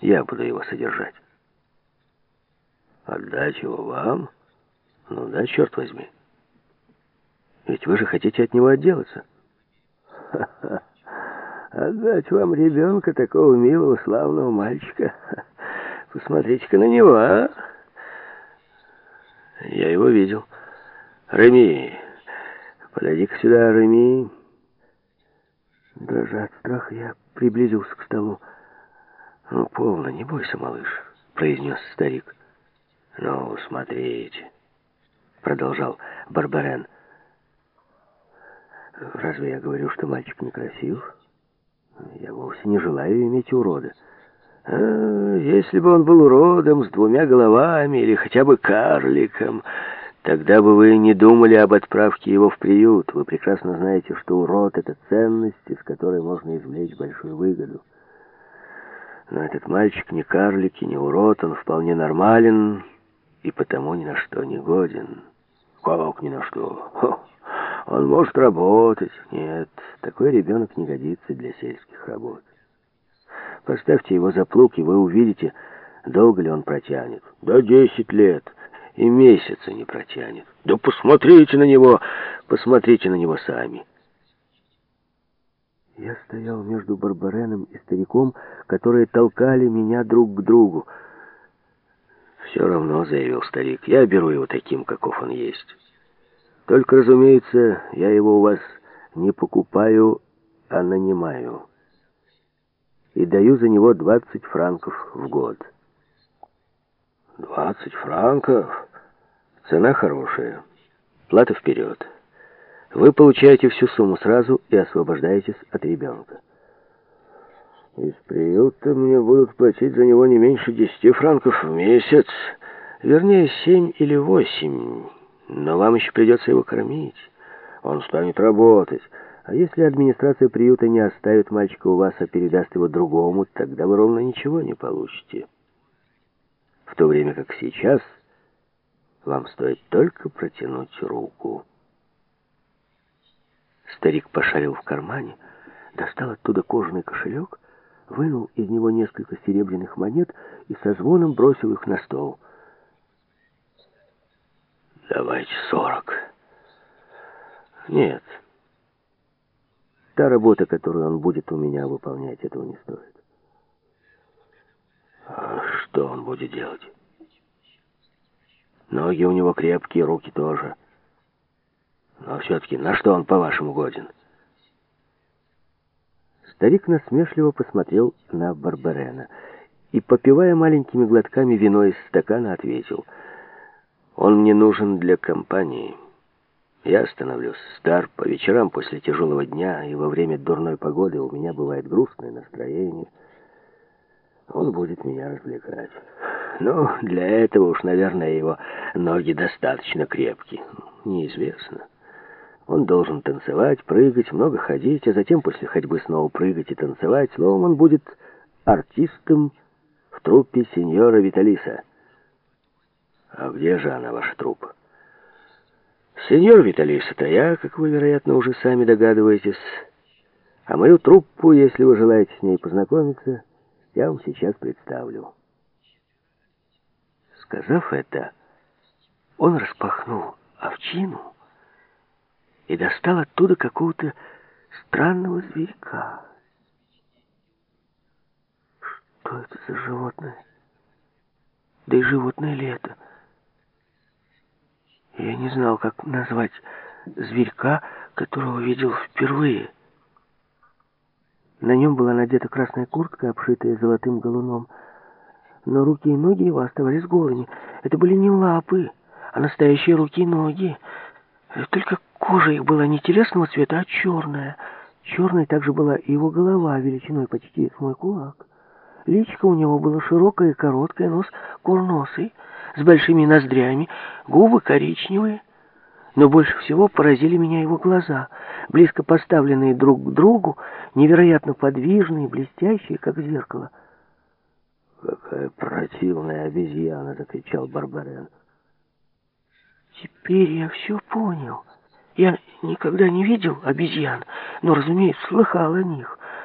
Я буду его содержать. Отдать его вам? Ну да, черт возьми. Ведь вы же хотите от него отделаться. Ха-ха. Отдать вам ребенка, такого милого, славного мальчика. Посмотрите-ка на него, а? Я его видел. Реми, подойди-ка сюда, Реми. Дрожа от страха, я приблизился к столу. «Ну, полно, не бойся, малыш», — произнес старик. «Ну, смотрите», — продолжал Барбарен. «Разве я говорю, что мальчик некрасив? Я вовсе не желаю иметь урода. А, если бы он был уродом с двумя головами или хотя бы карликом, тогда бы вы не думали об отправке его в приют. Вы прекрасно знаете, что урод — это ценность, из которой можно извлечь большую выгоду». Но этот мальчик не карлик и не урод, он вполне нормален и потому ни на что не годен. Как ни на что? Хо, он может работать. Нет, такой ребенок не годится для сельских работ. Поставьте его за плуг, и вы увидите, долго ли он протянет. Да десять лет. И месяца не протянет. Да посмотрите на него, посмотрите на него сами. Я стоял между Барбареном и стариком, которые толкали меня друг к другу. «Все равно», — заявил старик, — «я беру его таким, каков он есть. Только, разумеется, я его у вас не покупаю, а нанимаю. И даю за него 20 франков в год». «Двадцать франков? Цена хорошая. Плата вперед». Вы получаете всю сумму сразу и освобождаетесь от ребенка. Из приюта мне будут платить за него не меньше десяти франков в месяц. Вернее, семь или восемь. Но вам еще придется его кормить. Он станет работать. А если администрация приюта не оставит мальчика у вас, а передаст его другому, тогда вы ровно ничего не получите. В то время как сейчас вам стоит только протянуть руку. Старик пошарил в кармане, достал оттуда кожаный кошелек, вынул из него несколько серебряных монет и со звоном бросил их на стол. «Давайте сорок». «Нет. Та работа, которую он будет у меня выполнять, этого не стоит». «А что он будет делать?» «Ноги у него крепкие, руки тоже». Но все-таки на что он, по-вашему, годен? Старик насмешливо посмотрел на Барбарена и, попивая маленькими глотками вино из стакана, ответил. «Он мне нужен для компании. Я становлюсь стар по вечерам после тяжелого дня, и во время дурной погоды у меня бывает грустное настроение. Он будет меня развлекать. Но для этого уж, наверное, его ноги достаточно крепкие. Неизвестно». Он должен танцевать, прыгать, много ходить, а затем после ходьбы снова прыгать и танцевать. Словом, он будет артистом в труппе сеньора Виталиса. А где же она, ваша труппа? Сеньор Виталис, это я, как вы, вероятно, уже сами догадываетесь. А мою труппу, если вы желаете с ней познакомиться, я вам сейчас представлю. Сказав это, он распахнул овчину, и достал оттуда какого-то странного зверька. Что это за животное? Да и животное ли это? Я не знал, как назвать зверька, которого видел впервые. На нем была надета красная куртка, обшитая золотым галуном, но руки и ноги его оставались голыми. Это были не лапы, а настоящие руки и ноги. Только Кожа их была не телесного цвета, а черная. Черной также была и его голова, величиной почти с мой кулак. Личико у него было широкое и короткое, нос курносый, с большими ноздрями, губы коричневые. Но больше всего поразили меня его глаза, близко поставленные друг к другу, невероятно подвижные, блестящие, как зеркало. «Какая противная обезьяна!» — закричал Барбарен. «Теперь я все понял». Я никогда не видел обезьян, но, разумеется, слыхал о них.